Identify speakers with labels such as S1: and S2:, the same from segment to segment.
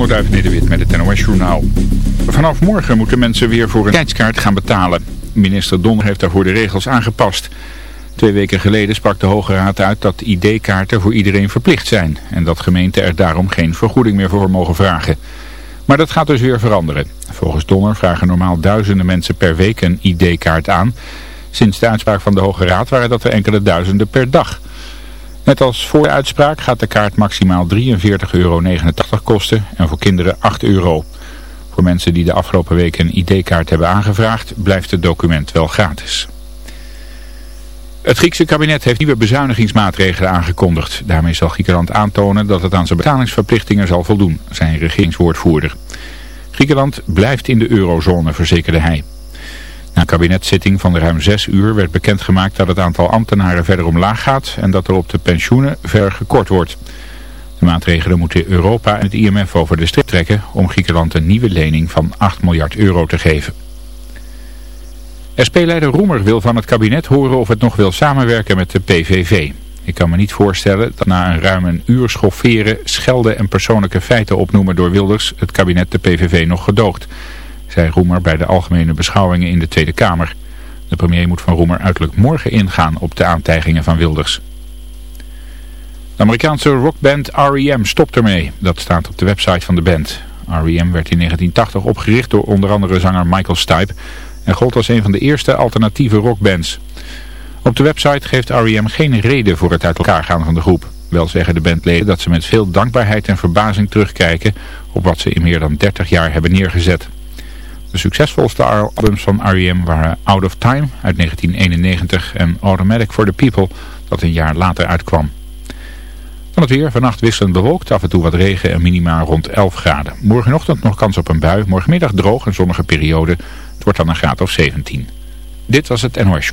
S1: Onderduif Nederwit met het NOS Journaal. Vanaf morgen moeten mensen weer voor een tijdskaart gaan betalen. Minister Donner heeft daarvoor de regels aangepast. Twee weken geleden sprak de Hoge Raad uit dat ID-kaarten voor iedereen verplicht zijn. En dat gemeenten er daarom geen vergoeding meer voor mogen vragen. Maar dat gaat dus weer veranderen. Volgens Donner vragen normaal duizenden mensen per week een ID-kaart aan. Sinds de uitspraak van de Hoge Raad waren dat er enkele duizenden per dag. Net als voor de uitspraak gaat de kaart maximaal 43,89 euro kosten en voor kinderen 8 euro. Voor mensen die de afgelopen week een ID-kaart hebben aangevraagd blijft het document wel gratis. Het Griekse kabinet heeft nieuwe bezuinigingsmaatregelen aangekondigd. Daarmee zal Griekenland aantonen dat het aan zijn betalingsverplichtingen zal voldoen, zijn regeringswoordvoerder. Griekenland blijft in de eurozone, verzekerde hij. Na een kabinetszitting van ruim zes uur werd bekendgemaakt dat het aantal ambtenaren verder omlaag gaat en dat er op de pensioenen verder gekort wordt. De maatregelen moeten Europa en het IMF over de strip trekken om Griekenland een nieuwe lening van 8 miljard euro te geven. SP-leider Roemer wil van het kabinet horen of het nog wil samenwerken met de PVV. Ik kan me niet voorstellen dat na een ruim een uur schofferen, schelden en persoonlijke feiten opnoemen door Wilders het kabinet de PVV nog gedoogt zei Roemer bij de algemene beschouwingen in de Tweede Kamer. De premier moet van Roemer uiterlijk morgen ingaan op de aantijgingen van Wilders. De Amerikaanse rockband R.E.M. stopt ermee. Dat staat op de website van de band. R.E.M. werd in 1980 opgericht door onder andere zanger Michael Stipe en gold als een van de eerste alternatieve rockbands. Op de website geeft R.E.M. geen reden voor het uit elkaar gaan van de groep. Wel zeggen de bandleden dat ze met veel dankbaarheid en verbazing terugkijken op wat ze in meer dan 30 jaar hebben neergezet. De succesvolste albums van R.E.M. waren Out of Time uit 1991 en Automatic for the People dat een jaar later uitkwam. Van het weer, vannacht wisselend bewolkt, af en toe wat regen en minimaal rond 11 graden. Morgenochtend nog kans op een bui, morgenmiddag droog en zonnige periode. Het wordt dan een graad of 17. Dit was het NOS.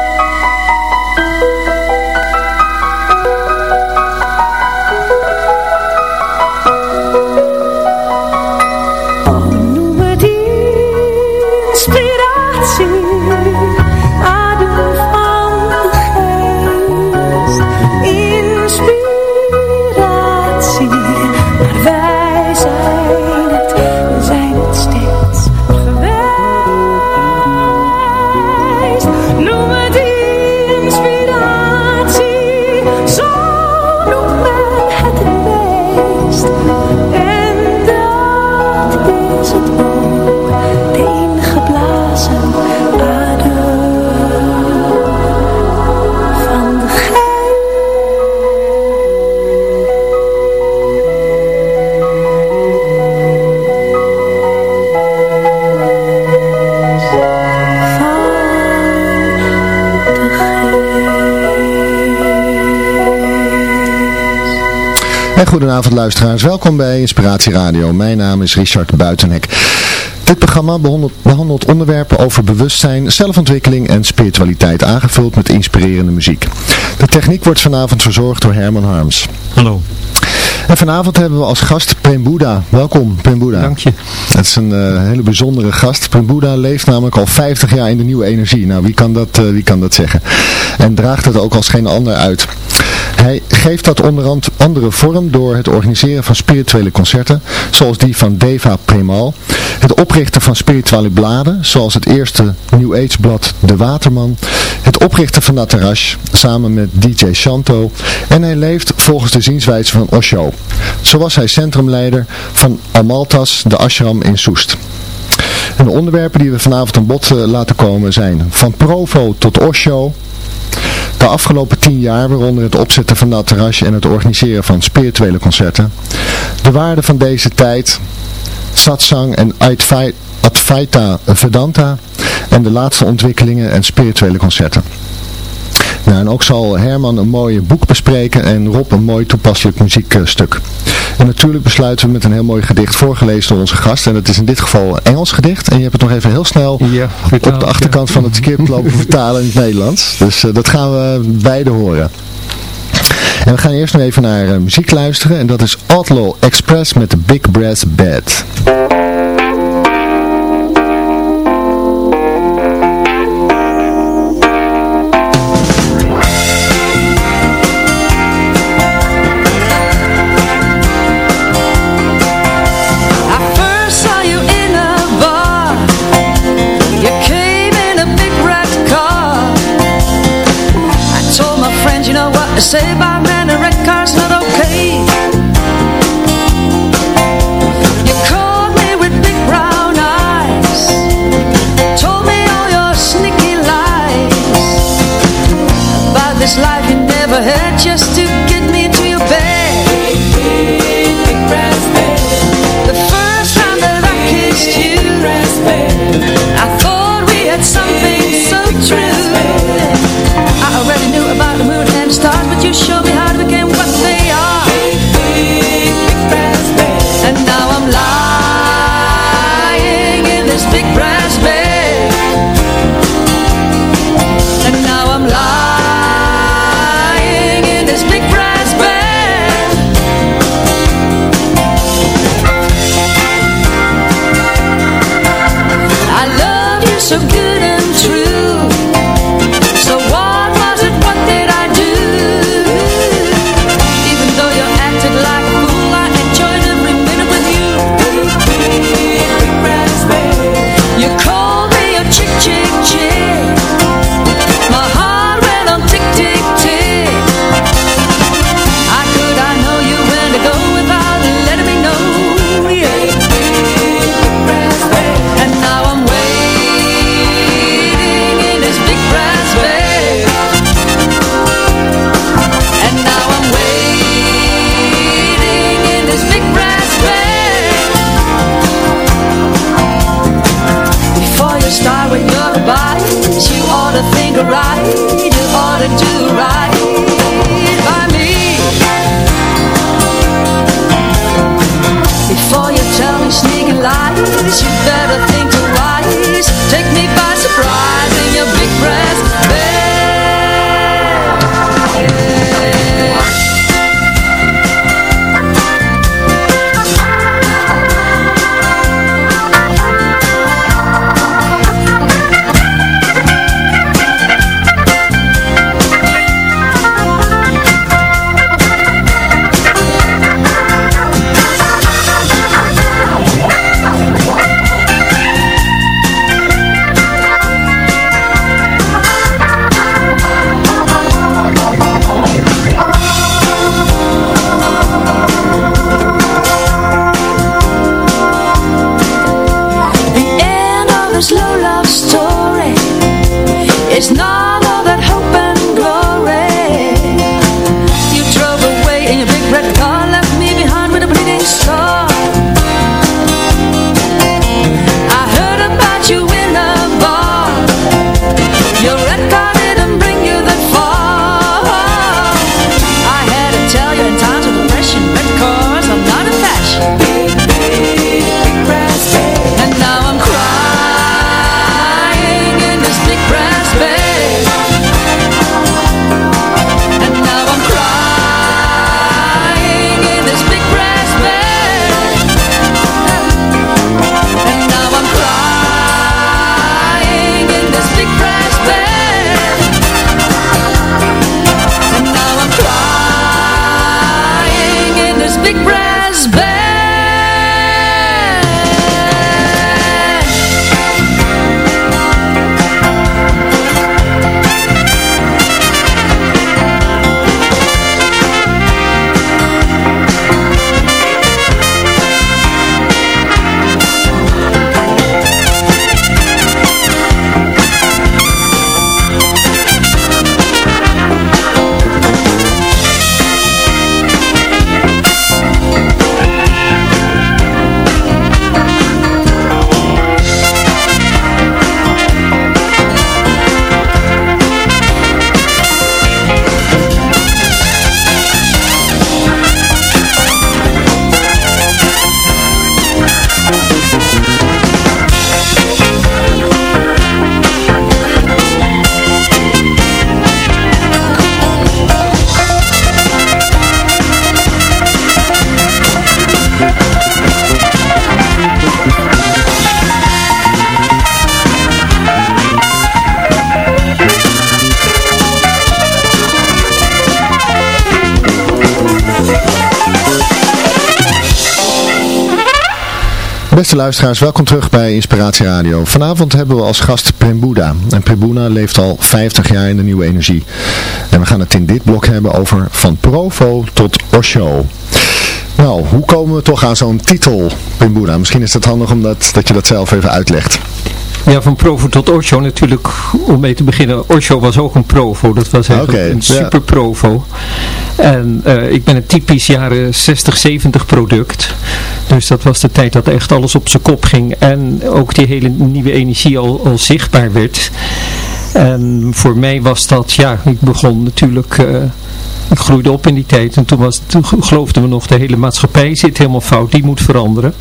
S2: Goedenavond luisteraars, welkom bij Inspiratie Radio. Mijn naam is Richard Buitenhek. Dit programma behandelt, onderwerpen over bewustzijn, zelfontwikkeling en spiritualiteit aangevuld met inspirerende muziek. De techniek wordt vanavond verzorgd door Herman Harms.
S3: Hallo.
S2: En vanavond hebben we als gast Prem Buddha. Welkom Prem Buddha.
S3: Dank je.
S2: Het is een uh, hele bijzondere gast. Prem Buddha leeft namelijk al 50 jaar in de nieuwe energie. Nou, wie kan dat, uh, wie kan dat zeggen? En draagt het ook als geen ander uit. Hij geeft dat onder andere vorm door het organiseren van spirituele concerten, zoals die van Deva Premal, het oprichten van spirituele bladen, zoals het eerste New Age blad De Waterman, het oprichten van Natarash, samen met DJ Shanto, en hij leeft volgens de zienswijze van Osho. Zo was hij centrumleider van Amaltas, de ashram in Soest. En de onderwerpen die we vanavond aan bod uh, laten komen zijn van Provo tot Osho, de afgelopen tien jaar, waaronder het opzetten van terrasje en het organiseren van spirituele concerten, de waarde van deze tijd, satsang en Advaita Vedanta en de laatste ontwikkelingen en spirituele concerten. Nou, en ook zal Herman een mooi boek bespreken en Rob een mooi toepasselijk muziekstuk. En natuurlijk besluiten we met een heel mooi gedicht voorgelezen door onze gast. En dat is in dit geval een Engels gedicht. En je hebt het nog even heel snel ja, op de achterkant van het script lopen vertalen in het Nederlands. Dus uh, dat gaan we beide horen. En we gaan eerst nog even naar muziek luisteren. En dat is Outlaw Express met de Big Brass Bad.
S3: say bye
S2: Beste luisteraars, welkom terug bij Inspiratie Radio. Vanavond hebben we als gast Prembuda. En Prembuda leeft al 50 jaar in de nieuwe energie. En we gaan het in dit blok hebben over van Provo tot Osho. Nou, hoe komen we toch aan zo'n titel, Prembuda? Misschien is het handig omdat dat je dat zelf even uitlegt.
S4: Ja, van Provo tot Osho natuurlijk, om mee te beginnen. Osho was ook een Provo, dat was eigenlijk een super Provo. En uh, ik ben een typisch jaren 60, 70 product. Dus dat was de tijd dat echt alles op zijn kop ging. En ook die hele nieuwe energie al, al zichtbaar werd. En voor mij was dat, ja, ik begon natuurlijk... Uh, ik groeide op in die tijd en toen, was, toen geloofden we nog de hele maatschappij zit helemaal fout, die moet veranderen.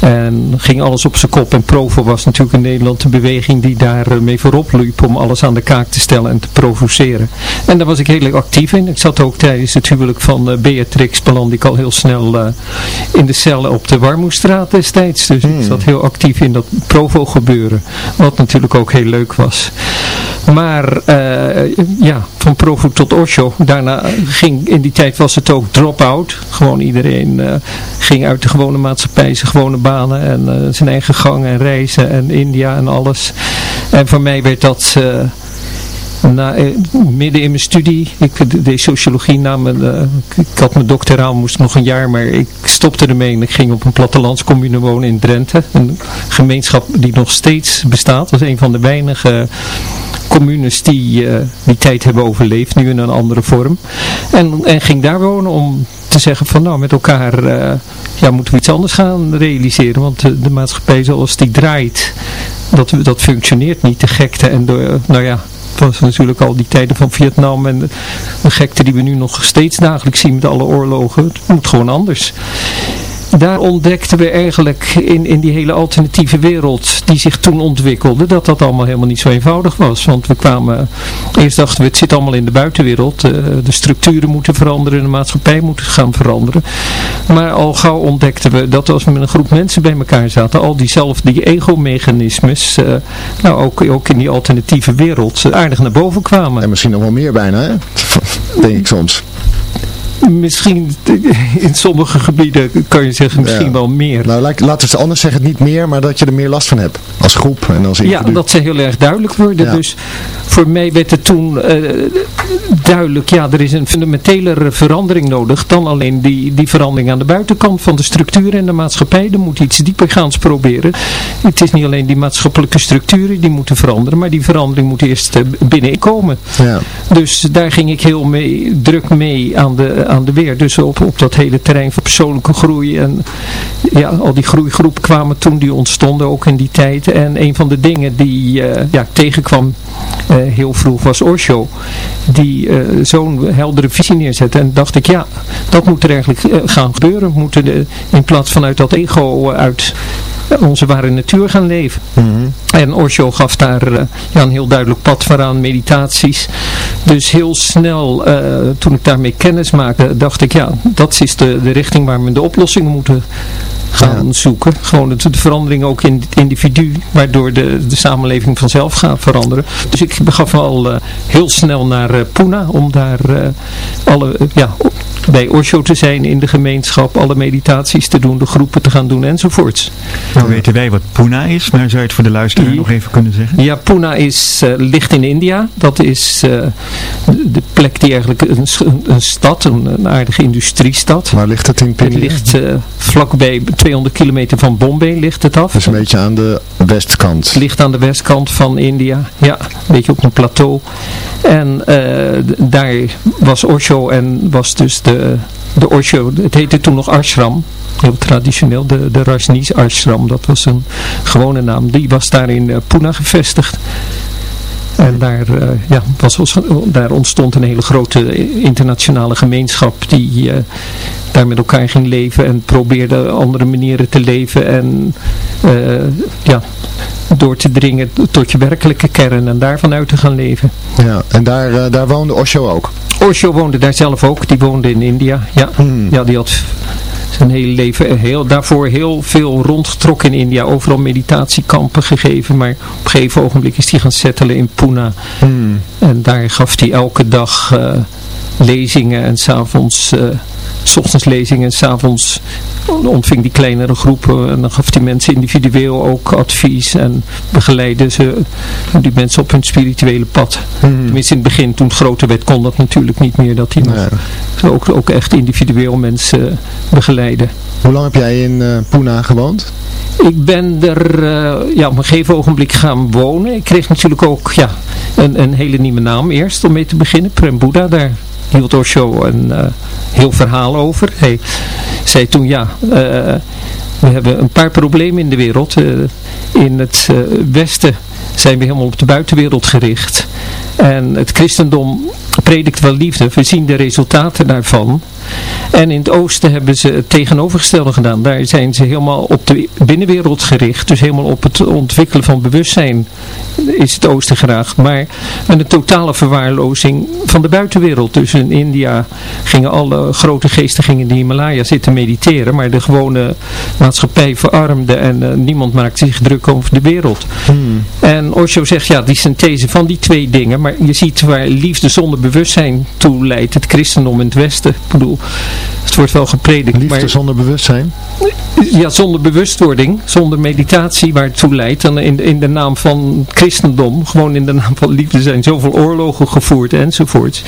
S4: En ging alles op zijn kop en Provo was natuurlijk in Nederland de beweging die daar eh, voorop liep om alles aan de kaak te stellen en te provoceren. En daar was ik heel actief in. Ik zat ook tijdens het huwelijk van uh, Beatrix beland ik al heel snel uh, in de cellen op de Warmoestraat destijds. Dus hmm. ik zat heel actief in dat Provo gebeuren. Wat natuurlijk ook heel leuk was. Maar uh, ja, van Provo tot Osho. Daarna ging, in die tijd was het ook drop-out. Gewoon iedereen uh, ging uit de gewone maatschappij, zijn gewone banen en uh, zijn eigen gang en reizen en India en alles. En voor mij werd dat... Na, midden in mijn studie, ik deed sociologie na ik had mijn doctoraal, moest nog een jaar, maar ik stopte ermee en ik ging op een plattelandscommune wonen in Drenthe. Een gemeenschap die nog steeds bestaat, dat een van de weinige communes die uh, die tijd hebben overleefd, nu in een andere vorm. En, en ging daar wonen om te zeggen van nou met elkaar uh, ja, moeten we iets anders gaan realiseren. Want de, maatschappij zoals die draait, dat, dat functioneert niet. De gekte en de, nou ja, was natuurlijk al die tijden van Vietnam en de, de gekte die we nu nog steeds dagelijks zien met alle oorlogen. Het moet gewoon anders daar ontdekten we eigenlijk in, in die hele alternatieve wereld die zich toen ontwikkelde, dat dat allemaal helemaal niet zo eenvoudig was. Want we kwamen, eerst dachten we het zit allemaal in de buitenwereld, uh, de structuren moeten veranderen, de maatschappij moet gaan veranderen. Maar al gauw ontdekten we dat als we met een groep mensen bij elkaar zaten, al diezelfde die ego-mechanismes, uh, nou ook, ook in die alternatieve wereld, aardig naar boven kwamen.
S2: En misschien nog wel meer bijna, hè? denk ik soms
S4: misschien in sommige gebieden kan je zeggen misschien wel meer.
S2: Nou, laten we het anders zeggen, niet meer, maar dat je er meer last van hebt. Als groep en als
S4: individu. Ja, dat ze heel erg duidelijk worden. Dus voor mij werd het toen uh, duidelijk, ja, er is een fundamentelere verandering nodig dan alleen die, die verandering aan de buitenkant van de structuren en de maatschappij. Er moet iets diepergaans proberen. Het is niet alleen die maatschappelijke structuren die moeten veranderen, maar die verandering moet eerst uh, binnenkomen. Ja. Dus daar ging ik heel mee, druk mee aan de aan de weer. Dus op, op dat hele terrein van persoonlijke groei. En ja, al die groeigroepen kwamen toen, die ontstonden ook in die tijd. En een van de dingen die uh, ja, tegenkwam uh, heel vroeg was Osho. Die uh, zo'n heldere visie neerzette. En dacht ik, ja, dat moet er eigenlijk gaan gebeuren. We moeten de, in plaats vanuit dat ego uit onze ware natuur gaan leven. Mhm. En Osho gaf daar uh, ja, een heel duidelijk pad vooraan, meditaties. Dus heel snel, uh, toen ik daarmee kennis maakte, dacht ik, ja, dat is de, de richting waar we de oplossingen moeten gaan zoeken. Gewoon de, de, verandering ook in het individu, waardoor de, de samenleving vanzelf gaat veranderen. Dus ik begaf me al uh, heel snel naar Pune, om daar alle, ja, bij Osho te zijn in de gemeenschap, alle meditaties te doen, de groepen te gaan doen enzovoorts.
S5: Nou weten wij wat Pune is, maar zou je het voor de luisteraar nog even kunnen zeggen?
S4: Ja, Pune is, uh, ligt in India. Dat is uh, de, plek die eigenlijk een, een stad, een, een, aardige industriestad.
S2: Waar ligt het in India?
S4: Het ligt uh, vlakbij 200 kilometer van Bombay ligt het af.
S2: Dus een beetje aan de westkant.
S4: Het ligt aan de westkant van India, ja, een beetje op een plateau. En daar was Osho en was dus de, de Osho, het heette toen nog ashram heel traditioneel, de, de Rajneesh Ashram, dat was een gewone naam, die was daar in uh, Pune gevestigd. En daar, uh, ja, was, daar ontstond een hele grote internationale gemeenschap die uh, daar met elkaar ging leven en probeerde andere manieren te leven en ja, door te dringen tot je werkelijke kern en daarvan uit te gaan leven.
S2: Ja, en daar, daar woonde Osho ook?
S4: Osho woonde daar zelf ook, die woonde in India, ja. Hmm. Ja, die had zijn hele leven heel, daarvoor heel veel rondgetrokken in India. Overal meditatiekampen gegeven. Maar op een gegeven ogenblik is hij gaan settelen in Pune. Hmm. En daar gaf hij elke dag uh, lezingen en s'avonds uh, s ochtends lezingen en s'avonds ontving die kleinere groepen en dan gaf die mensen individueel ook advies en begeleiden ze die mensen op hun spirituele pad. Hmm. Tenminste in het begin, toen het groter werd, kon dat natuurlijk niet meer dat hij nog ook, ook echt individueel mensen begeleiden.
S2: Hoe lang heb jij in uh, gewoond?
S4: Ik ben er uh, ja, op een gegeven ogenblik gaan wonen. Ik kreeg natuurlijk ook ja, een, een hele nieuwe naam eerst om mee te beginnen. Prem Buddha, daar hield Osho een uh, heel verhaal over. Hij zei toen ja, we hebben een paar problemen in de wereld. in het westen zijn we helemaal op de buitenwereld gericht. En het christendom predikt wel liefde. We zien de resultaten daarvan. En in het oosten hebben ze het tegenovergestelde gedaan. Daar zijn ze helemaal op de binnenwereld gericht. Dus helemaal op het ontwikkelen van bewustzijn is het oosten graag. Maar met een totale verwaarlozing van de buitenwereld. Dus in India gingen alle grote geesten gingen in de Himalaya zitten mediteren. Maar de gewone maatschappij verarmde en uh, niemand maakte zich druk over de wereld. Hmm. En Osho zegt ja, die synthese van die twee dingen. Maar je ziet waar liefde zonder bewustzijn toe leidt. Het christendom in het westen. Ik bedoel, het wordt wel gepredikt.
S2: Liefde maar, zonder bewustzijn?
S4: Ja, zonder bewustwording, zonder meditatie waar het toe leidt. Dan in, in de naam van christendom, gewoon in de naam van liefde zijn zoveel oorlogen gevoerd enzovoort.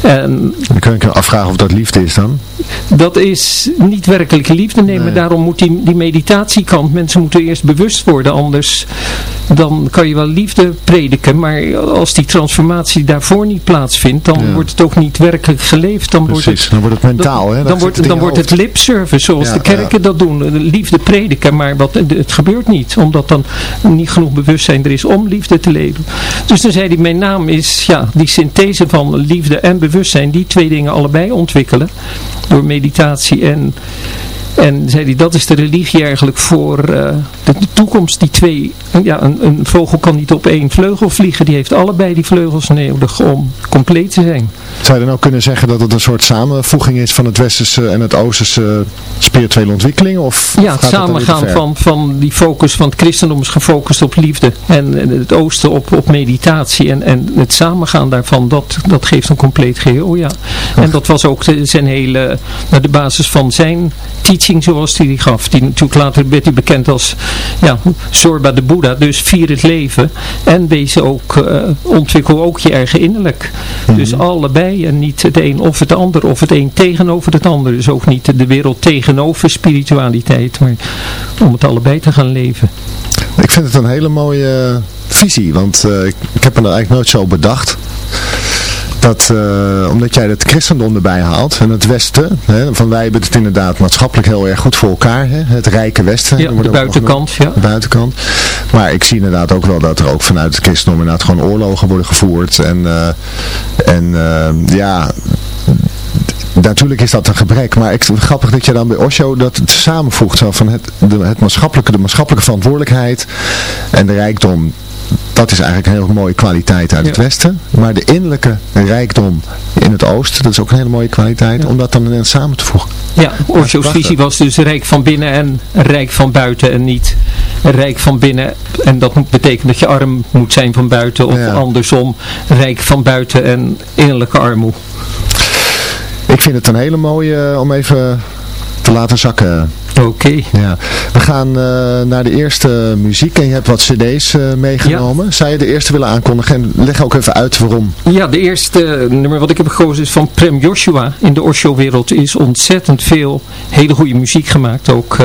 S2: En, dan kan ik je afvragen of dat liefde is dan?
S4: Dat is niet werkelijke liefde, nee, maar daarom moet die, die meditatiekant, mensen moeten eerst bewust worden, anders dan kan je wel liefde prediken, maar als die transformatie daarvoor niet plaatsvindt, dan wordt het ook niet werkelijk geleefd. Dan
S2: Precies,
S4: wordt het,
S2: dan wordt het mentaal. hè?
S4: dan wordt, dan wordt het lipservice, zoals de kerken dat doen. Liefde prediken, maar wat, het gebeurt niet, omdat dan niet genoeg bewustzijn er is om liefde te leven. Dus dan zei hij, mijn naam is ja, die synthese van liefde en bewustzijn bewustzijn, die twee dingen allebei ontwikkelen. Door meditatie en en zei hij, dat is de religie eigenlijk voor uh, de, toekomst. Die twee, ja, een, een, vogel kan niet op één vleugel vliegen. Die heeft allebei die vleugels nodig om compleet te zijn.
S2: Zou je dan ook kunnen zeggen dat het een soort samenvoeging is van het westerse en het oosterse spirituele ontwikkeling? Of
S4: ja, het samengaan van, van die focus van het christendom is gefocust op liefde. En het oosten op, op meditatie. En, en het samengaan daarvan, dat, dat geeft een compleet geheel, ja. En dat was ook de, zijn hele, de basis van zijn teaching zoals hij die gaf. Die natuurlijk later werd hij bekend als ja, Zorba de Boeddha. Dus vier het leven en wees ook, uh, ontwikkel ook je eigen innerlijk. Dus mhm. allebei en niet het een of het ander of het een tegenover het ander. Dus ook niet de wereld tegenover spiritualiteit, maar om het allebei te gaan leven.
S2: Ik vind het een hele mooie visie, want uh, ik, ik heb me dat eigenlijk nooit zo bedacht dat, uh, omdat jij het christendom erbij haalt en het westen, hè, van wij hebben het inderdaad maatschappelijk heel erg goed voor elkaar, hè, het rijke westen.
S4: Ja, de buitenkant, ja.
S2: De buitenkant. Maar ik zie inderdaad ook wel dat er ook vanuit het christendom inderdaad gewoon oorlogen worden gevoerd en, uh, en uh, ja natuurlijk is dat een gebrek, maar ik vind het grappig dat je dan bij Osho dat het samenvoegt zo van het, de, het maatschappelijke, de maatschappelijke verantwoordelijkheid en de rijkdom dat is eigenlijk een hele mooie kwaliteit uit het westen. Maar de innerlijke rijkdom in het oosten, dat is ook een hele mooie kwaliteit, om dat dan samen te voegen.
S4: Ja, Osho's visie was dus rijk van binnen en rijk van buiten en niet rijk van binnen. En dat betekent dat je arm moet zijn van buiten of andersom, rijk van buiten en innerlijke armoe.
S2: Ik vind het een hele mooie eh, om even te laten zakken.
S4: Oké.
S2: Ja. We gaan uh, naar de eerste muziek en je hebt wat cd's uh, meegenomen. Ja. Zou je de eerste willen aankondigen en leg ook even uit waarom?
S4: Ja, de eerste nummer wat ik heb gekozen is van Prem Joshua. In de Osho-wereld is ontzettend veel hele goede muziek gemaakt. Ook...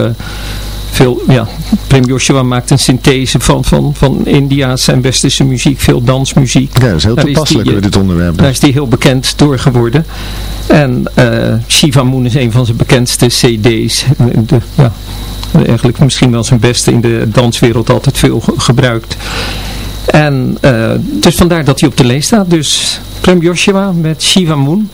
S4: Veel, ja, Prem Joshua maakt een synthese van, van, van India's en westerse muziek, veel dansmuziek.
S2: Ja, dat is heel toepasselijk bij dit onderwerp.
S4: Daar is die heel bekend door geworden. En uh, Shiva Moon is een van zijn bekendste cd's. De, ja, eigenlijk misschien wel zijn beste in de danswereld altijd veel gebruikt. En uh, dus vandaar dat hij op de lijst staat. Dus Prem Joshua met Shiva Moon.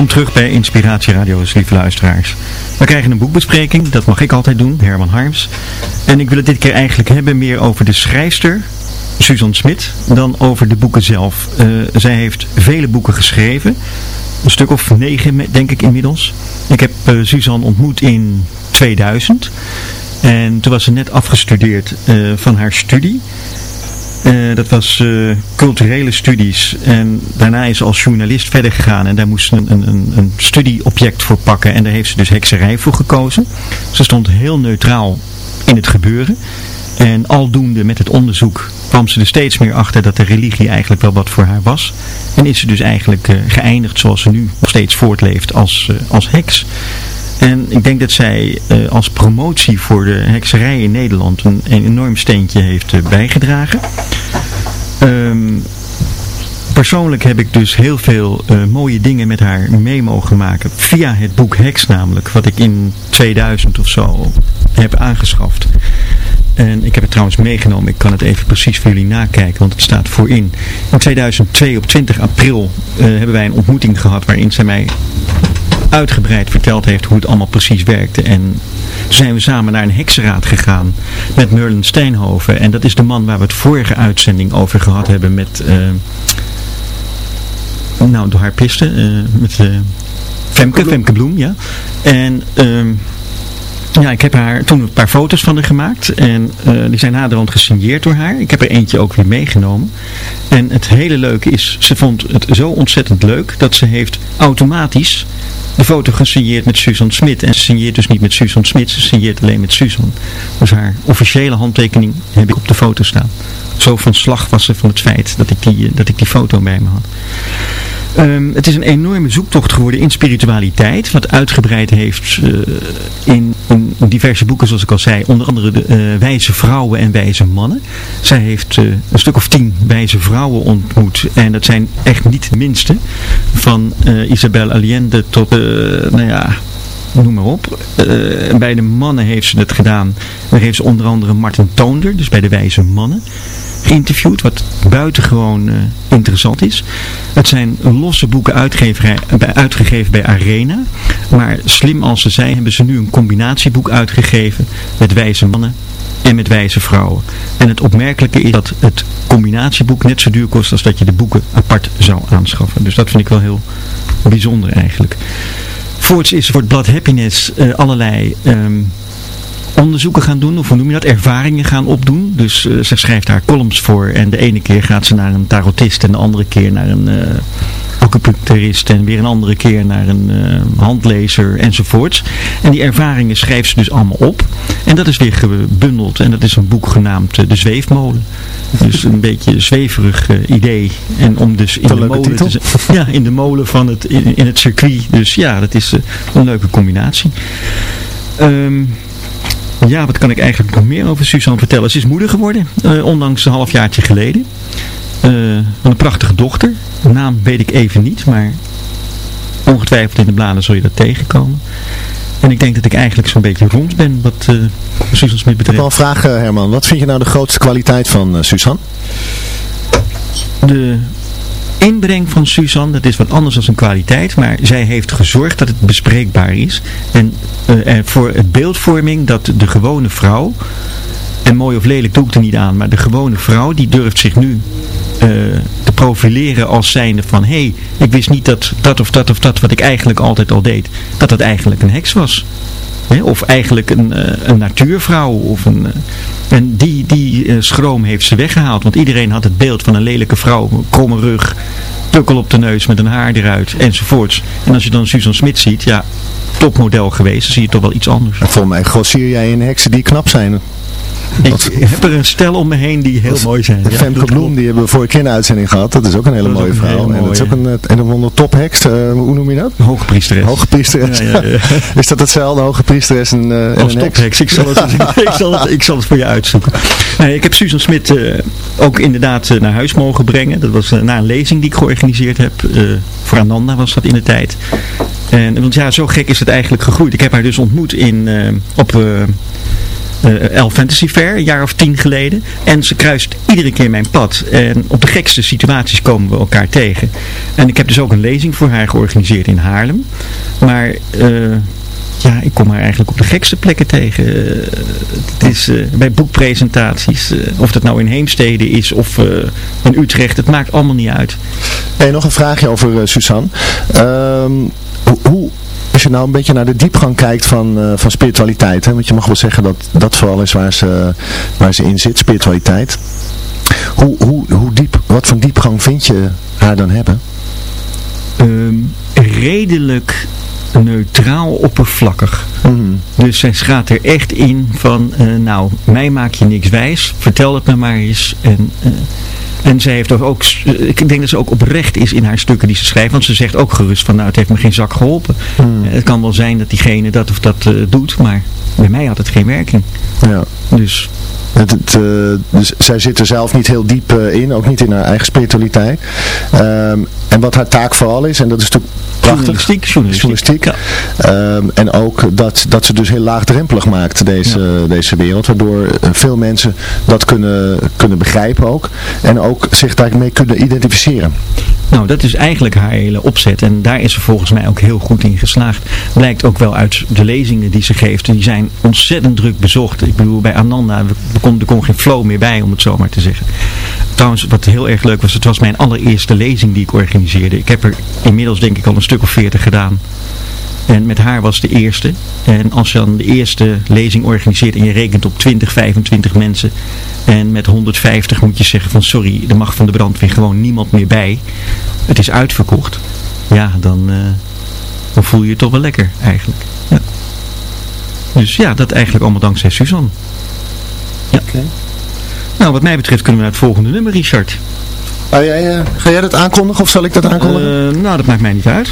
S5: Welkom terug bij Inspiratie Radio's, lieve luisteraars. We krijgen een boekbespreking, dat mag ik altijd doen, Herman Harms. En ik wil het dit keer eigenlijk hebben meer over de schrijfster, Susan Smit, dan over de boeken zelf. Uh, zij heeft vele boeken geschreven, een stuk of negen denk ik inmiddels. Ik heb uh, Suzanne ontmoet in 2000 en toen was ze net afgestudeerd uh, van haar studie. Uh, dat was uh, culturele studies. En daarna is ze als journalist verder gegaan. En daar moest ze een, een, een studieobject voor pakken. En daar heeft ze dus hekserij voor gekozen. Ze stond heel neutraal in het gebeuren. En aldoende met het onderzoek kwam ze er steeds meer achter dat de religie eigenlijk wel wat voor haar was. En is ze dus eigenlijk uh, geëindigd zoals ze nu nog steeds voortleeft als, als heks. En ik denk dat zij uh, als promotie voor de hekserij in Nederland een, een enorm steentje heeft uh, bijgedragen. Um, persoonlijk heb ik dus heel veel uh, mooie dingen met haar mee mogen maken. Via het boek Heks namelijk, wat ik in 2000 of zo heb aangeschaft. En ik heb het trouwens meegenomen. Ik kan het even precies voor jullie nakijken, want het staat voorin. In 2002 op 20 april hebben wij een ontmoeting gehad waarin zij mij uitgebreid verteld heeft hoe het allemaal precies werkte. En zijn we samen naar een heksenraad gegaan met Merlin Steenhoven. En dat is de man waar we het vorige uitzending over gehad hebben met... Uh, nou, de harpiste. Uh, met uh, Femke, Femke Bloem, ja. En... Uh, ja, ik heb haar toen een paar foto's van haar gemaakt. En uh, die zijn naderhand gesigneerd door haar. Ik heb er eentje ook weer meegenomen. En het hele leuke is, ze vond het zo ontzettend leuk dat ze heeft automatisch de foto gesigneerd met Susan Smit. En ze signeert dus niet met Susan Smit, ze signeert alleen met Susan. Dus haar officiële handtekening heb ik op de foto staan. Zo van slag was ze van het feit dat ik die, dat ik die foto bij me had. Um, het is een enorme zoektocht geworden in spiritualiteit, wat uitgebreid heeft uh, in, in, diverse boeken zoals ik al zei, onder andere de uh, wijze vrouwen en wijze mannen. Zij heeft uh, een stuk of tien wijze vrouwen ontmoet en dat zijn echt niet de minste, van Isabel Allende tot, nou ja, noem maar op. Uh, bij de mannen heeft ze het gedaan. Daar heeft ze onder andere Martin Toonder, dus bij de wijze mannen geïnterviewd, wat buitengewoon uh, interessant is. Het zijn losse boeken uitgegeven bij Arena, maar slim als ze zijn hebben ze nu een combinatieboek uitgegeven met wijze mannen en met wijze vrouwen. En het opmerkelijke is dat het combinatieboek net zo duur kost als dat je de boeken apart zou aanschaffen. Dus dat vind ik wel heel bijzonder eigenlijk. Voorts is voor het blad Happiness uh, allerlei... Um, onderzoeken gaan doen, of hoe noem je dat, ervaringen gaan opdoen. Dus uh, ze schrijft haar columns voor en de ene keer gaat ze naar een tarotist en de andere keer naar een uh, acupuncturist en weer een andere keer naar een uh, handlezer enzovoorts. En die ervaringen schrijft ze dus allemaal op. En dat is weer gebundeld en dat is een boek genaamd De Zweefmolen. Dus een beetje een zweverig idee. En om dus in de, molen te, ja, in de molen van het, in, in, het circuit. Dus ja, dat is een leuke combinatie. Um, ja, wat kan ik eigenlijk nog meer over Suzanne vertellen? Ze is moeder geworden, uh, ondanks een halfjaartje geleden. Uh, van een prachtige dochter. De naam weet ik even niet, maar ongetwijfeld in de bladen zul je dat tegenkomen. En ik denk dat ik eigenlijk zo'n beetje rond ben wat uh, Suzanne Smit betreft. Ik
S2: heb wel een vraag Herman. Wat vind je nou de grootste kwaliteit van uh, Suzanne?
S5: De inbreng van Suzanne, dat is wat anders dan een kwaliteit, maar zij heeft gezorgd dat het bespreekbaar is. En uh, voor het beeldvorming dat de gewone vrouw, en mooi of lelijk doe ik er niet aan, maar de gewone vrouw die durft zich nu uh, te profileren als zijnde van, hé, hey, ik wist niet dat dat of dat of dat wat ik eigenlijk altijd al deed, dat dat eigenlijk een heks was. Of eigenlijk een, uh, een natuurvrouw. Of een, en die, die schroom heeft ze weggehaald. Want iedereen had het beeld van een lelijke vrouw, kromme rug, pukkel op de neus met een haar eruit enzovoorts. En als je dan Susan Smit ziet, ja, topmodel geweest, dan zie je toch wel iets anders.
S2: Voor mij grossier jij in heksen die knap zijn.
S5: Ik heb er een stel om me heen die heel mooi zijn.
S2: Ja, Femke Bloem, die hebben we vorige keer een uitzending gehad. Dat is ook een hele mooie vrouw. en dat is ook een, een of andere tophekst. Uh, hoe noem je dat?
S5: Hoge priesteres.
S2: Hoge priesteres. Ja, ja, is dat hetzelfde, hoge priesteres en, uh,
S5: Als topheks. Ik zal, het, ik, zal het, ik zal het voor je uitzoeken. Nee, ik heb Susan Smit uh, ook inderdaad naar huis mogen brengen. Dat was na een lezing die ik georganiseerd heb. voor Ananda was dat in de tijd. En, want ja, zo gek is het eigenlijk gegroeid. Ik heb haar dus ontmoet in, op uh, Elf Fantasy Fair, een jaar of tien geleden. En ze kruist iedere keer mijn pad. En op de gekste situaties komen we elkaar tegen. En ik heb dus ook een lezing voor haar georganiseerd in Haarlem. Maar... Ja, ik kom haar eigenlijk op de gekste plekken tegen. het is bij boekpresentaties, of dat nou in Heemstede is of in Utrecht, het maakt allemaal niet uit.
S2: Nog een vraagje over Suzanne. Ehm, hoe, als je nou een beetje naar de diepgang kijkt van, uh, van spiritualiteit, hè, want je mag wel zeggen dat dat vooral is waar ze, waar ze in zit, spiritualiteit. Hoe, hoe, hoe diep, wat voor diepgang vind je haar dan hebben?
S5: Um, redelijk neutraal oppervlakkig. Mm. Dus zij gaat er echt in van, uh, nou, mij maak je niks wijs, vertel het me maar eens. En uh, en zij heeft ook, ik denk dat ze ook oprecht is in haar stukken die ze schrijft. Want ze zegt ook gerust van, nou het heeft me geen zak geholpen. Hmm. Het kan wel zijn dat diegene dat of dat uh, doet, maar bij mij had het geen werking.
S2: Ja. Dus... Het, het, uh, dus zij zit er zelf niet heel diep uh, in, ook niet in haar eigen spiritualiteit. Um, en wat haar taak vooral is, en dat is natuurlijk prachtig.
S5: Journalistiek. Journalistiek.
S2: Ja. Um, en ook dat, dat ze dus heel laagdrempelig maakt, deze, ja. deze wereld. Waardoor veel mensen dat kunnen, kunnen begrijpen ook. En ook zich daarmee kunnen identificeren.
S5: Nou, dat is eigenlijk haar hele opzet. En daar is ze volgens mij ook heel goed in geslaagd. Blijkt ook wel uit de lezingen die ze geeft. Die zijn ontzettend druk bezocht. Ik bedoel, bij Ananda, kon, er kon geen flow meer bij, om het zo maar te zeggen. Trouwens, wat heel erg leuk was, het was mijn allereerste lezing die ik organiseerde. Ik heb er inmiddels denk ik al een stuk of veertig gedaan. En met haar was de eerste. En als je dan de eerste lezing organiseert en je rekent op 20, 25 mensen. En met 150 moet je zeggen van sorry, er mag van de brandweer gewoon niemand meer bij. Het is uitverkocht. Ja, dan, uh, dan voel je je toch wel lekker eigenlijk. Ja. Dus ja, dat eigenlijk allemaal dankzij Suzanne. Ja. Okay. Nou, wat mij betreft kunnen we naar het volgende nummer, Richard.
S2: Ah, jij, uh, ga jij dat aankondigen of zal ik dat aankondigen?
S5: Uh, nou, dat maakt mij niet uit.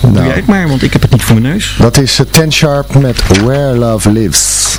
S5: Nou, Doe jij het maar, want ik heb het niet voor mijn neus.
S2: Dat is uh, Ten Sharp met Where Love Lives.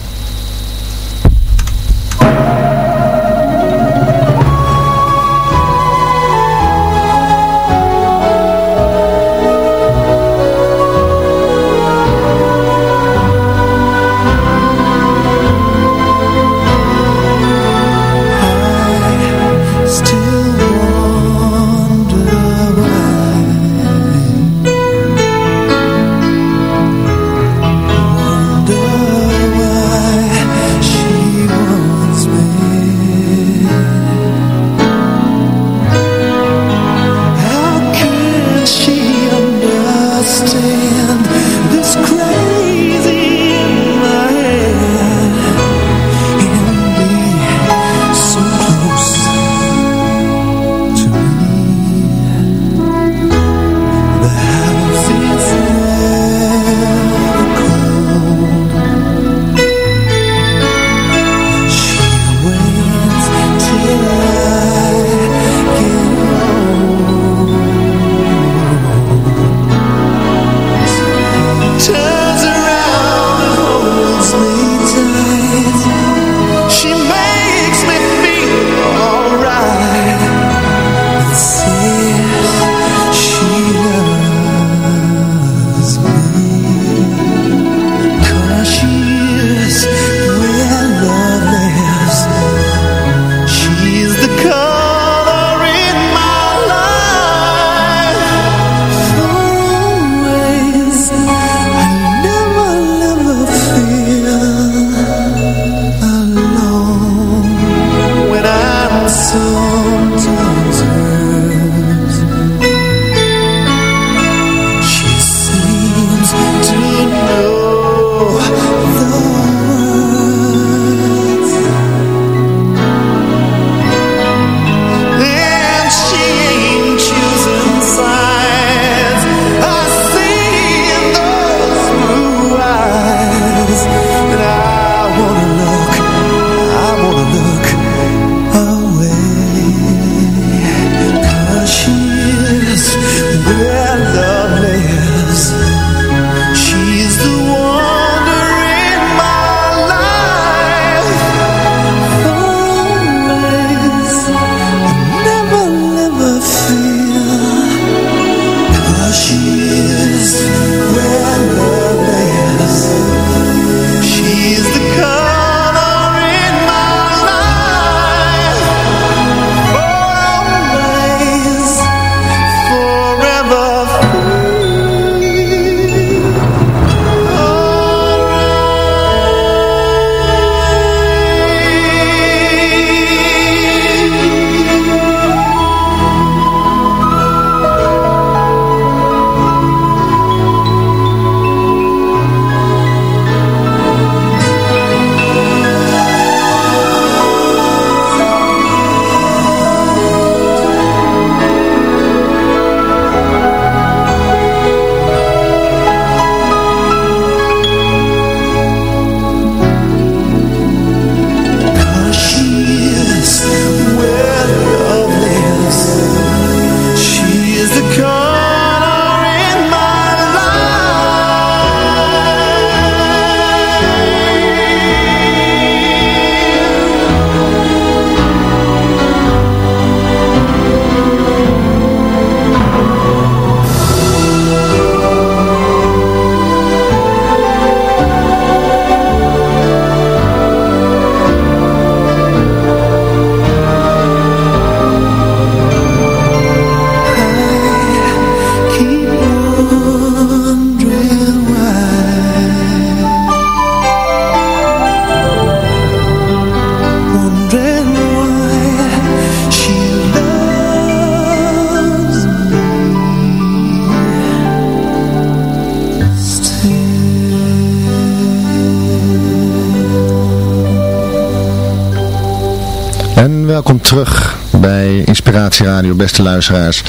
S2: Terug bij Inspiratie Radio, beste luisteraars.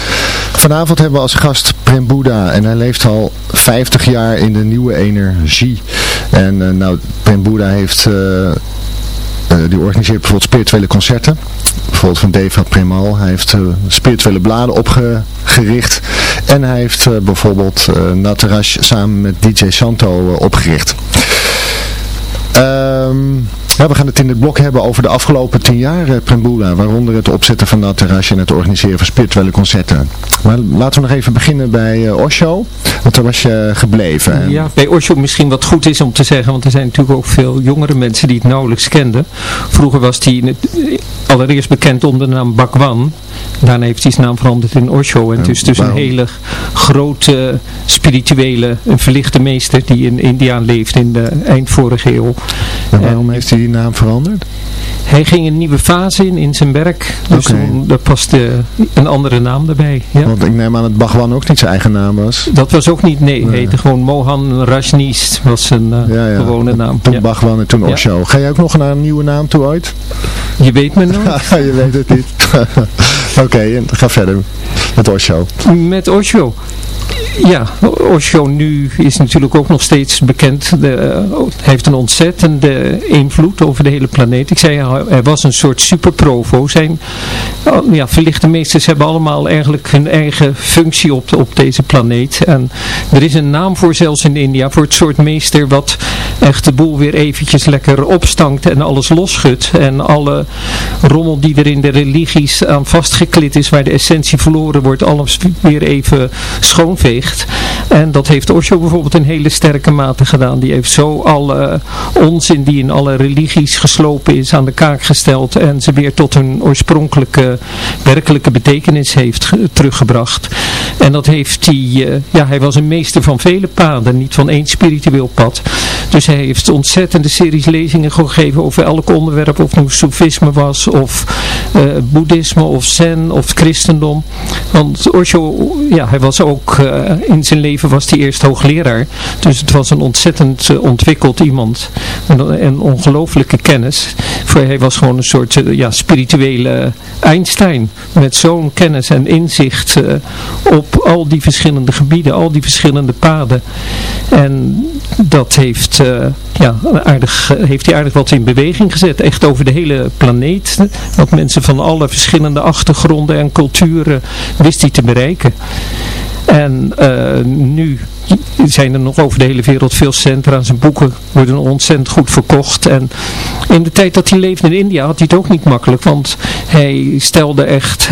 S2: Vanavond hebben we als gast Prem Boeddha en hij leeft al 50 jaar in de nieuwe energie. En uh, nou, Prem Boeddha heeft, uh, uh, die organiseert bijvoorbeeld spirituele concerten. Bijvoorbeeld van Deva Premal. Hij heeft spirituele bladen opgericht. En hij heeft bijvoorbeeld Natarash samen met DJ Santo opgericht. Ehm... Ja, we gaan het in het blok hebben over de afgelopen tien jaar, eh, Prembula. Waaronder het opzetten van dat terrasje en het organiseren van spirituele concerten. Maar laten we nog even beginnen bij uh, Osho. Want daar was je gebleven.
S4: Ja, bij Osho misschien wat goed is om te zeggen. Want er zijn natuurlijk ook veel jongere mensen die het nauwelijks kenden. Vroeger was hij allereerst bekend onder de naam Bhagwan. Daarna heeft hij zijn naam veranderd in Osho. En het is dus een hele grote spirituele, verlichte meester die in India leeft in de eind vorige eeuw.
S2: En waarom heeft hij naam veranderd?
S4: Hij ging een nieuwe fase in, in zijn werk. Dus okay. toen, paste een andere naam erbij. Ja.
S2: Want ik neem aan dat Bhagwan ook niet zijn eigen naam was.
S4: Dat was ook niet, nee. Hij heette gewoon Mohan Rajneesh was zijn uh, gewone naam.
S2: Toen ja. Bhagwan en toen Osho. Ga jij ook nog naar een nieuwe naam toe ooit?
S4: Je weet me nog.
S2: je weet het niet. Oké, okay, ga verder met Osho.
S4: Met Osho ja, Osho nu is natuurlijk ook nog steeds bekend. De, uh, heeft een ontzettende invloed over de hele planeet. Ik zei er was een soort superprovo. Zijn, uh, ja, verlichte meesters hebben allemaal eigenlijk hun eigen functie op, op deze planeet. En er is een naam voor zelfs in India, voor het soort meester wat echt de boel weer eventjes lekker opstankt en alles losschudt. En alle rommel die er in de religies aan vastgeklit is, waar de essentie verloren wordt, alles weer even schoonveegt. En dat heeft Osho bijvoorbeeld in hele sterke mate gedaan. Die heeft zo alle onzin die in alle religies geslopen is aan de kaak gesteld. En ze weer tot hun oorspronkelijke werkelijke betekenis heeft teruggebracht. En dat heeft hij, uh, ja hij was een meester van vele paden, niet van één spiritueel pad. Dus hij heeft ontzettende series lezingen gegeven over elk onderwerp. Of het nu soefisme was, of uh, boeddhisme, of zen, of christendom. Want Osho, ja hij was ook... in zijn leven was hij eerst hoogleraar. Dus het was een ontzettend uh, ontwikkeld iemand. En een ongelooflijke kennis. Voor hij was gewoon een soort ja, spirituele Einstein. Met zo'n kennis en inzicht op al die verschillende gebieden. Al die verschillende paden. En dat heeft, ja, aardig, heeft hij aardig wat in beweging gezet. Echt over de hele planeet. Wat mensen van alle verschillende achtergronden en culturen wist hij te bereiken. En uh, nu zijn er nog over de hele wereld veel centra. Zijn boeken worden ontzettend goed verkocht. En in de tijd dat hij leefde in India had hij het ook niet makkelijk. Want hij stelde echt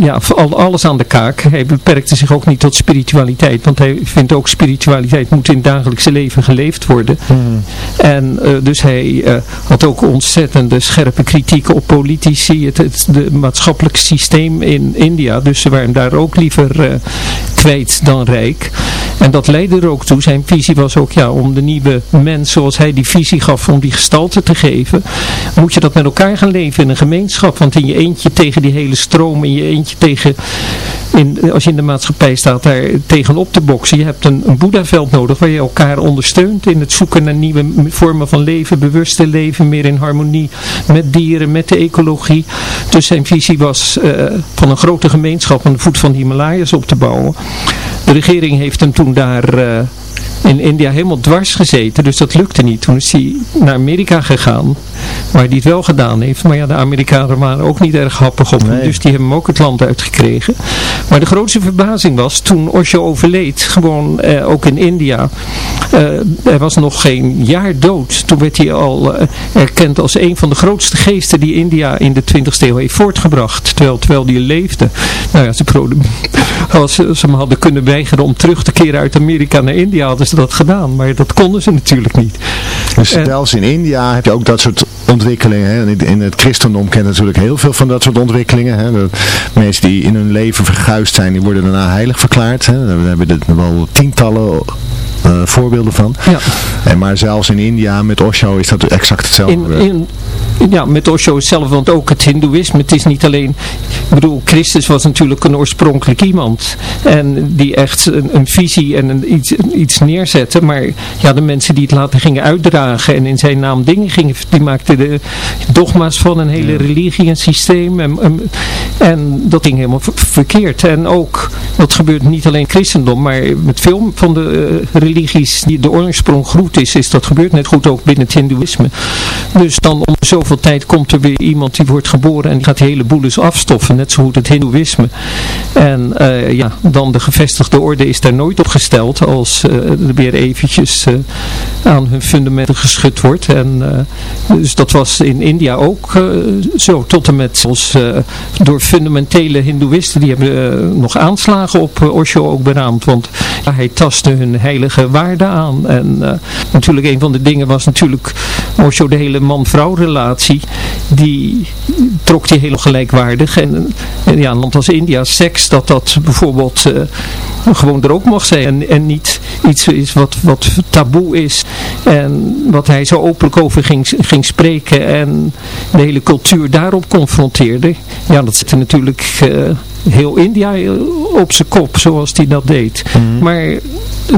S4: ja, alles aan de kaak. Hij beperkte zich ook niet tot spiritualiteit. Want hij vindt ook spiritualiteit moet in het dagelijkse leven geleefd worden. Hmm. En uh, dus hij uh, had ook ontzettende scherpe kritiek op politici. Het, het de maatschappelijke systeem in India. Dus ze waren daar ook liever uh, kwijt dan rijk. En dat leidde er ook toe. Zijn visie was ook ja, om de nieuwe mens zoals hij die visie gaf om die gestalte te geven. Moet je dat met elkaar gaan leven in een gemeenschap. Want in je eentje tegen die hele stroom. In je eentje tegen, in, als je in de maatschappij staat daar tegenop te boksen. Je hebt een, een boeddhaveld nodig waar je elkaar ondersteunt. In het zoeken naar nieuwe vormen van leven. Bewuste leven. Meer in harmonie met dieren. Met de ecologie. Dus zijn visie was uh, van een grote gemeenschap aan de voet van de Himalayas op te bouwen. De regering heeft hem toen daar uh, in India helemaal dwars gezeten. Dus dat lukte niet. Toen is hij naar Amerika gegaan. Waar hij het wel gedaan heeft. Maar ja, de Amerikanen waren ook niet erg happig op hem. Dus die hebben hem ook het land uitgekregen. Maar de grootste verbazing was toen Osho overleed. Gewoon eh, ook in India. Uh, hij was nog geen jaar dood. Toen werd hij al uh, erkend als een van de grootste geesten die India in de 20e eeuw heeft voortgebracht. Terwijl, terwijl die leefde. Nou ja, ze, als ze hem hadden kunnen weigeren om terug te keren uit Amerika naar India hadden ze dat gedaan. Maar dat konden ze natuurlijk niet.
S2: Dus zelfs in India heb je ook dat soort ontwikkelingen. Hè. In het christendom kennen natuurlijk heel veel van dat soort ontwikkelingen. Hè. Mensen die in hun leven verguisd zijn, die worden daarna heilig verklaard. Hè. We hebben er wel tientallen uh, voorbeelden van. Ja. En maar zelfs in India met Osho is dat exact hetzelfde.
S4: In, in, ja, met Osho zelf, want ook het hindoeïsme, het is niet alleen, ik bedoel, Christus was natuurlijk een oorspronkelijk iemand. En die echt een, een visie en een, iets, iets neerzette. Maar ja, de mensen die het later gingen uitdragen en in zijn naam dingen gingen, die maakten de dogma's van een hele religie en systeem. En, en, dat ging helemaal verkeerd. En ook, dat gebeurt niet alleen in christendom, maar met veel van de uh, religies die de oorsprong groet is, is dat gebeurt net goed ook binnen het hindoeïsme. Dus dan om zoveel tijd komt er weer iemand die wordt geboren en die gaat hele boel dus afstoffen, net zo goed het hindoeïsme. En uh, ja, dan de gevestigde orde is daar nooit op gesteld als uh, er weer eventjes uh, aan hun fundamenten geschud wordt. En dus dat was in India ook zo, tot en met door fundamentele hindoeïsten, die hebben nog aanslagen op Osho ook beraamd, want ja, hij tastte hun heilige waarden aan. En natuurlijk een van de dingen was natuurlijk Osho de hele man-vrouw relatie, die trok die heel gelijkwaardig. En, en ja, een land als India, seks, dat dat bijvoorbeeld uh, gewoon er ook mag zijn. En, en niet iets is wat, wat taboe is. En wat hij zo openlijk over ging, ging spreken. En de hele cultuur daarop confronteerde. Ja, dat zette natuurlijk... Uh, heel India op zijn kop, zoals hij dat deed. Mhm. Maar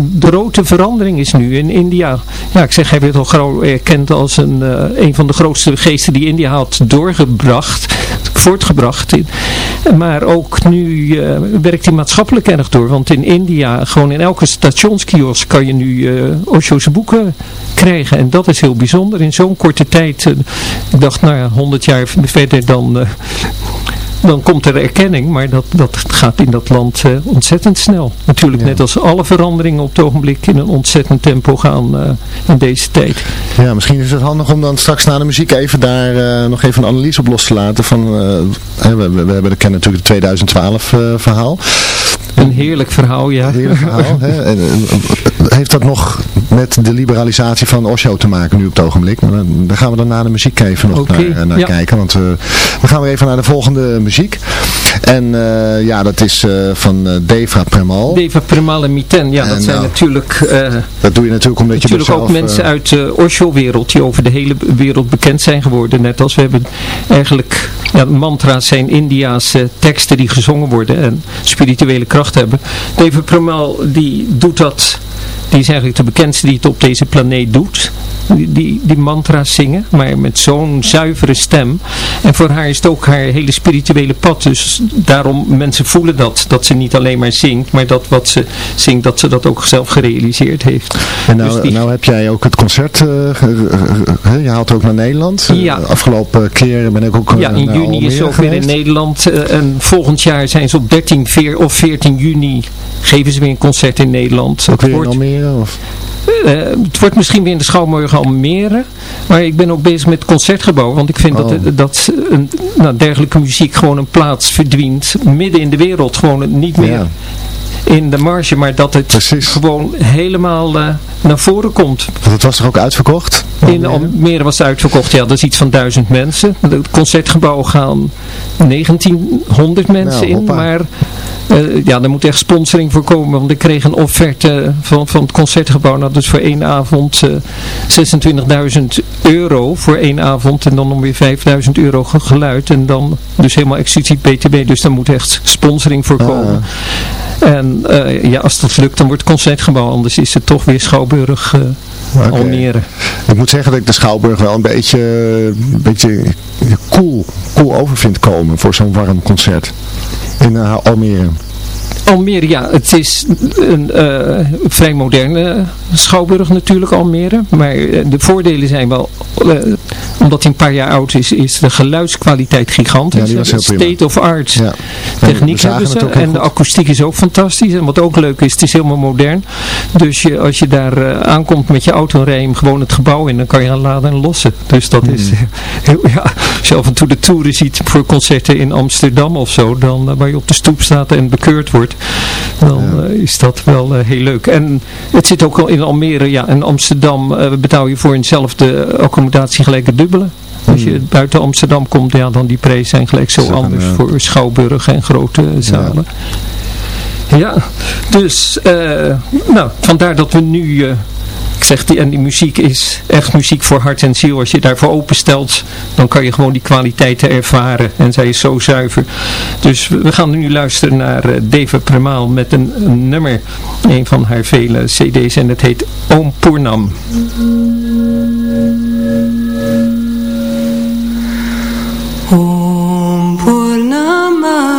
S4: de grote verandering is nu in India. Ja, ik zeg, hij werd al gauw erkend als een, uh, een van de grootste geesten die India had doorgebracht, voortgebracht. Maar ook nu uh, werkt hij maatschappelijk erg door. Want in India, gewoon in elke stationskiosk kan je nu uh, Osho's boeken krijgen. En dat is heel bijzonder. In zo'n korte tijd, ik dacht nou ja, 100 jaar verder dan dan komt er erkenning, maar dat, dat gaat in dat land uh, ontzettend snel. Natuurlijk net als alle veranderingen op het ogenblik in een ontzettend tempo gaan uh, in deze tijd.
S2: Ja, misschien is het handig om dan straks na de muziek even daar uh, nog even een analyse op los te laten. Van, we, we, we, hebben, kennen natuurlijk het 2012 verhaal.
S4: Een heerlijk verhaal, ja.
S2: Een heerlijk verhaal. Hè? Heeft dat nog met de liberalisatie van Osho te maken nu op het ogenblik? Daar gaan we dan na de muziek even nog naar, naar kijken. Want we gaan weer even naar de volgende muziek. En uh, ja, dat is uh, van uh, Deva Premal.
S4: Deva Premal en Miten, ja, dat zijn nou, natuurlijk...
S2: dat doe je natuurlijk omdat
S4: je Natuurlijk
S2: ook
S4: mensen uit de Osho-wereld die over de hele wereld bekend zijn geworden. Net als we hebben eigenlijk... Ja, mantra's zijn India's teksten die gezongen worden en spirituele kracht hebben. Deva Premal die doet dat die is eigenlijk de bekendste die het op deze planeet doet. Die, die, die mantra's zingen, maar met zo'n zuivere stem. En voor haar is het ook haar hele spirituele pad. Dus daarom mensen voelen dat, dat ze niet alleen maar zingt, maar dat wat ze zingt, dat ze dat ook zelf gerealiseerd heeft.
S2: En nou, dus nou heb jij ook het concert, uh, je haalt ook naar Nederland.
S4: Ja.
S2: afgelopen keer ben ik ook
S4: Ja, in juni is ze ook weer in Nederland. en volgend jaar zijn ze op 13 4 of 14 juni geven ze weer een concert in Nederland.
S2: Ook weer in Almere? Of?
S4: Uh, het wordt misschien weer in de Schouwburg Almere. Maar ik ben ook bezig met het concertgebouw. Want ik vind dat, oh. dat een, nou, dergelijke muziek gewoon een plaats verdwijnt. Midden in de wereld. Gewoon niet meer in de marge. Maar dat het gewoon helemaal uh, naar voren komt.
S2: Want het was er ook uitverkocht?
S4: In Almere was het uitverkocht. Ja, dat is iets van duizend mensen. Het concertgebouw gaan 1900 mensen nou, in. Maar uh, ja, er moet echt sponsoring voor komen. Want ik kreeg een offerte van, van het concertgebouw. Nou, dus voor één avond uh, eh, 26.000 euro voor één avond. En dan weer 5.000 euro geluid. En dan dus helemaal exclusief BTB. Dus daar moet echt sponsoring voor ah. komen. En uh, ja, als dat lukt, dan wordt het concertgebouw. Anders is het toch weer Schouwburg okay. Almere.
S2: Ik moet zeggen dat ik de Schouwburg wel een beetje, een beetje cool, cool over vind komen voor zo'n warm concert in uh, Almere.
S4: Almere, ja, het is een uh, vrij moderne schouwburg natuurlijk, Almere. Maar eh, de voordelen zijn wel, uh, omdat hij een paar jaar oud is, is de geluidskwaliteit gigantisch. Ja, State of art ja. techniek hebben ze. En de akoestiek is ook fantastisch. En wat ook leuk is, het is helemaal modern. Dus je, als je daar uh, aankomt met je auto, rij je hem gewoon het gebouw in. Dan kan je gaan laden en lossen. Dus dat is heel, ja, als je af en toe de toeren ziet voor concerten in Amsterdam of zo, dan waar je op de stoep staat en bekeurd dan uh, is dat wel uh, heel leuk. En het zit ook al in Almere, ja, in Amsterdam uh, betaal je voor eenzelfde accommodatie gelijk het dubbele. Als je hmm. buiten Amsterdam komt, ja, dan die prijzen zijn gelijk zo, anders voor Schouwburg en grote zalen. Ja, dus nou, vandaar dat we nu ik zeg, die, en die muziek is echt muziek voor hart en ziel. Als je daarvoor openstelt, dan kan je gewoon die kwaliteiten ervaren. En zij is zo zuiver. Dus we gaan nu luisteren naar uh, Deva Premaal met een, nummer. Een van haar vele cd's en het heet Om Purnam.
S6: denk dat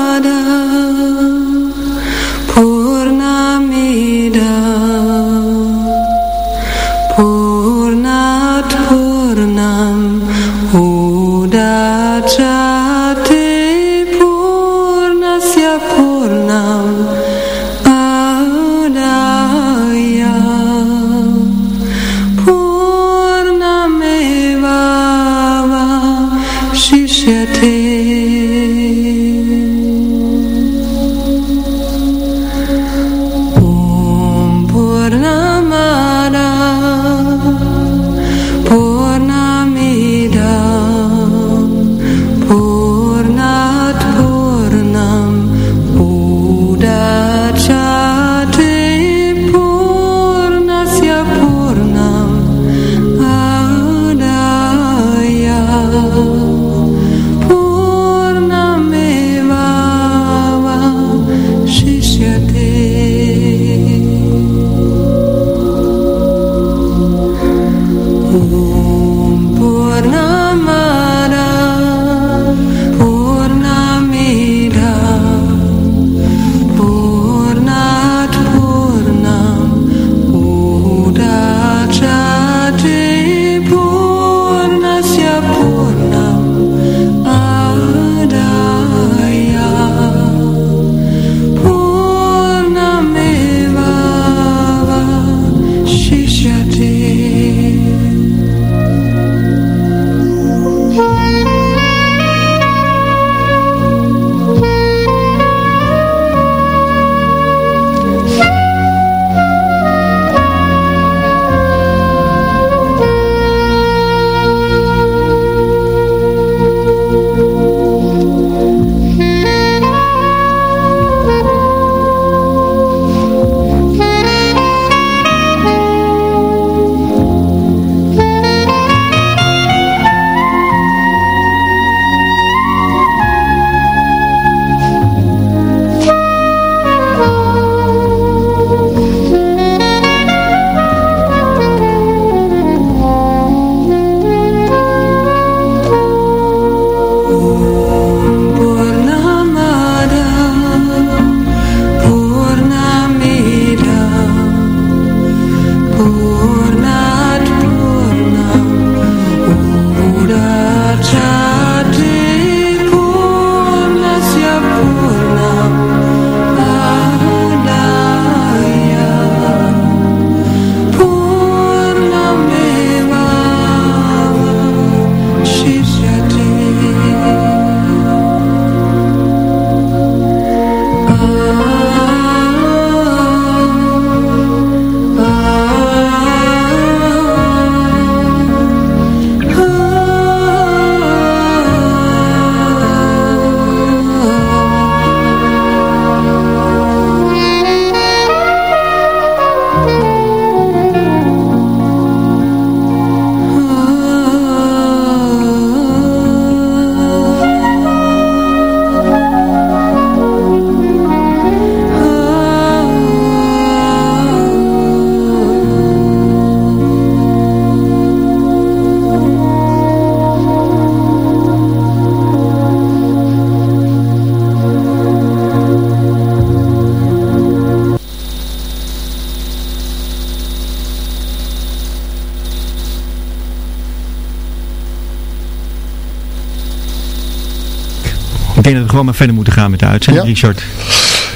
S6: maar verder moeten gaan met de uitzending, Richard.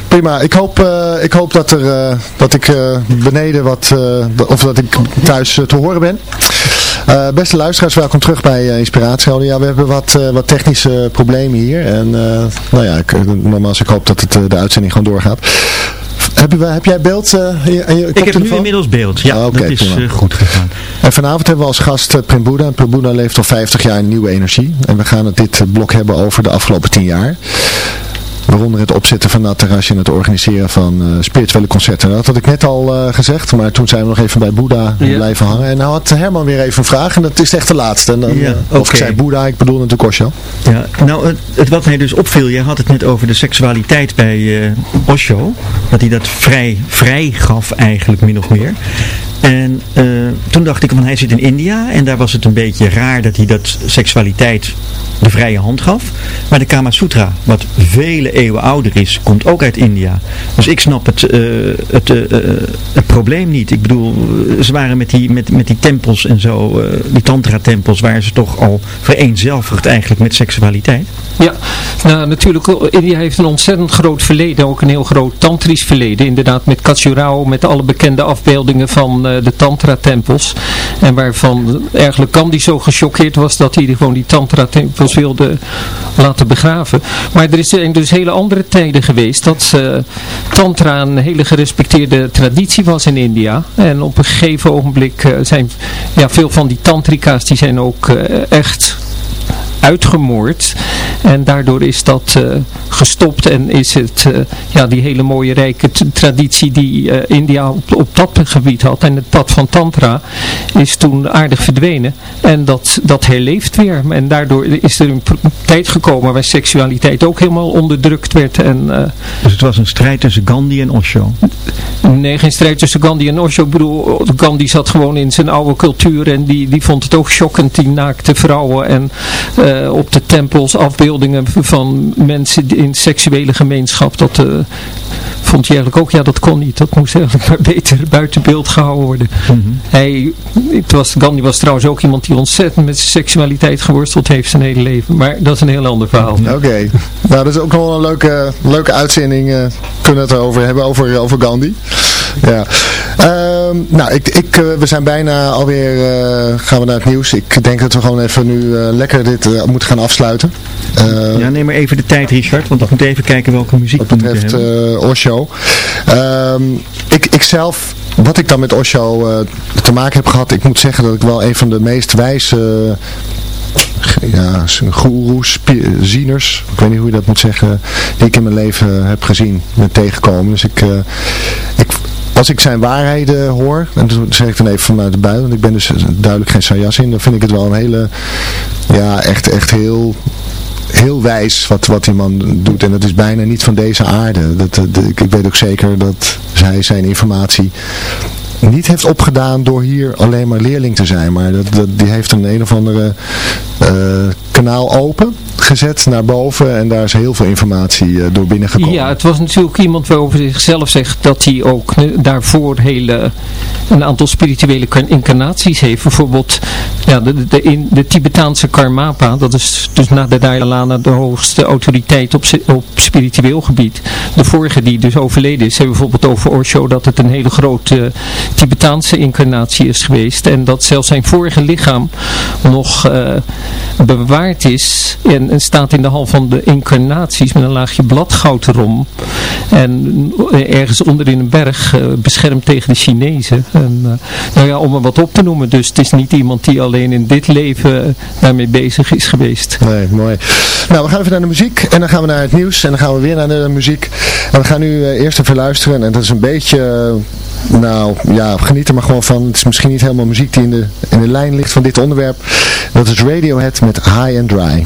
S2: Prima, ik hoop, uh, ik hoop dat, er, uh, dat ik uh, beneden wat, of dat ik thuis te horen ben. beste luisteraars, welkom terug bij Inspiratie. Ja, we hebben wat, wat technische problemen hier. En nou ja, ik, nogmaals, ik hoop dat het, de uitzending gewoon doorgaat. Heb, je, heb jij beeld uh, je,
S6: Ik heb nu inmiddels beeld, ja, oh, dat is uh, goed gegaan.
S2: En vanavond hebben we als gast uh, Prem Buddha. Prem Buddha leeft al 50 jaar in nieuwe energie. En we gaan het dit blok hebben over de afgelopen 10 jaar. Waaronder het opzetten van dat terrasje en het organiseren van spirituele concerten. Dat had ik net al gezegd, maar toen zijn we nog even bij Boeddha blijven hangen. En nou had Herman weer even een vraag en dat is echt de laatste. En dan, ja, Of ik zei Boeddha, ik bedoel natuurlijk Osho.
S5: Ja, nou het, het, wat mij dus opviel, je had het net over de seksualiteit bij Osho. Dat hij dat vrij, vrij gaf eigenlijk min of meer. En uh, toen dacht ik, van hij zit in India en daar was het een beetje raar dat hij dat seksualiteit de vrije hand gaf. Maar de Kama Sutra, wat vele eeuwen ouder is, komt ook uit India. Dus ik snap het, uh, het, uh, het probleem niet. Ik bedoel, ze waren met die, met, met die tempels en zo, die tantra-tempels, waren ze toch al vereenzelvigd eigenlijk met seksualiteit.
S4: Ja, nou natuurlijk, India heeft een ontzettend groot verleden, ook een heel groot tantrisch verleden. Inderdaad, met Khajuraho, met alle bekende afbeeldingen van de tantra-tempels. En waarvan eigenlijk Gandhi zo gechoqueerd was dat hij gewoon die tantra-tempels wilde laten begraven. Maar er zijn dus hele andere tijden geweest dat uh, tantra een hele gerespecteerde traditie was in India. En op een gegeven ogenblik uh, zijn ja, veel van die tantrika's die zijn ook echt uitgemoord. En daardoor is dat uh, gestopt en is het, uh, ja, die hele mooie rijke traditie die uh, India op, op, dat gebied had en het pad van Tantra is toen aardig verdwenen. En dat, dat herleeft weer. En daardoor is er een tijd gekomen waar seksualiteit ook helemaal onderdrukt werd. En,
S5: dus het was een strijd tussen Gandhi en Osho?
S4: Nee, geen strijd tussen Gandhi en Osho. Ik bedoel, Gandhi zat gewoon in zijn oude cultuur en die, die vond het ook schokkend, die naakte vrouwen en uh, op de tempels afbeeldingen van mensen in seksuele gemeenschap. Dat uh, vond hij eigenlijk ook, ja dat kon niet. Dat moest eigenlijk maar beter buiten beeld gehouden worden. Mm -hmm. Hij, het was, Gandhi was trouwens ook iemand die ontzettend met seksualiteit geworsteld heeft zijn hele leven. Maar dat is een heel ander verhaal.
S2: Oké, okay. nou dat is ook nog wel een leuke, leuke uitzending. Uh, kunnen we het erover hebben, over, over Gandhi. Ja. Uh, nou, ik, ik, uh, we zijn bijna alweer, uh, gaan we naar het nieuws. Ik denk dat we gewoon even nu uh, lekker dit moeten gaan afsluiten.
S5: ja, neem maar even de tijd Richard, want we moeten even kijken welke muziek
S2: Wat betreft Osho. Ehm, ik, ik zelf, wat ik dan met Osho te maken heb gehad, ik moet zeggen dat ik wel een van de meest wijze ja, goeroes, zieners, ik weet niet hoe je dat moet zeggen, die ik in mijn leven heb gezien, ben tegengekomen. Dus ik, ik als ik zijn waarheden hoor, en dat zeg ik dan even vanuit de buiten, want ik ben dus duidelijk geen sajas in, dan vind ik het wel een hele, ja, echt, echt heel heel wijs wat, wat die man doet. En dat is bijna niet van deze aarde. Dat, ik weet ook zeker dat hij zijn informatie niet heeft opgedaan door hier alleen maar leerling te zijn. Maar dat, die heeft een een of andere uh, kanaal open gezet naar boven en daar is heel veel informatie uh, door binnengekomen.
S4: Ja, het was natuurlijk iemand waarover zichzelf zegt dat hij ook daarvoor hele, een aantal spirituele incarnaties heeft. Bijvoorbeeld ja, de, de, in, de Tibetaanse Karmapa, dat is dus na de Dalai Lama de hoogste autoriteit op, op spiritueel gebied. De vorige die dus overleden is, hebben bijvoorbeeld over Osho dat het een hele grote Tibetaanse incarnatie is geweest. En dat zelfs zijn vorige lichaam nog bewaard is en, staat in de hal van de incarnaties met een laagje bladgoud erom. En ergens onder in een berg uh, beschermd tegen de Chinezen. En, uh, nou ja, om er wat op te noemen. Dus het is niet iemand die alleen in dit leven daarmee bezig is geweest.
S2: Nee, mooi. Nou, we gaan even naar de muziek en dan gaan we naar het nieuws en dan gaan we weer naar de muziek. En we gaan nu eerst even luisteren en dat is een beetje, nou ja, geniet er maar gewoon van. Het is misschien niet helemaal muziek die in de, in de lijn ligt van dit onderwerp. Dat is Radiohead met High and Dry.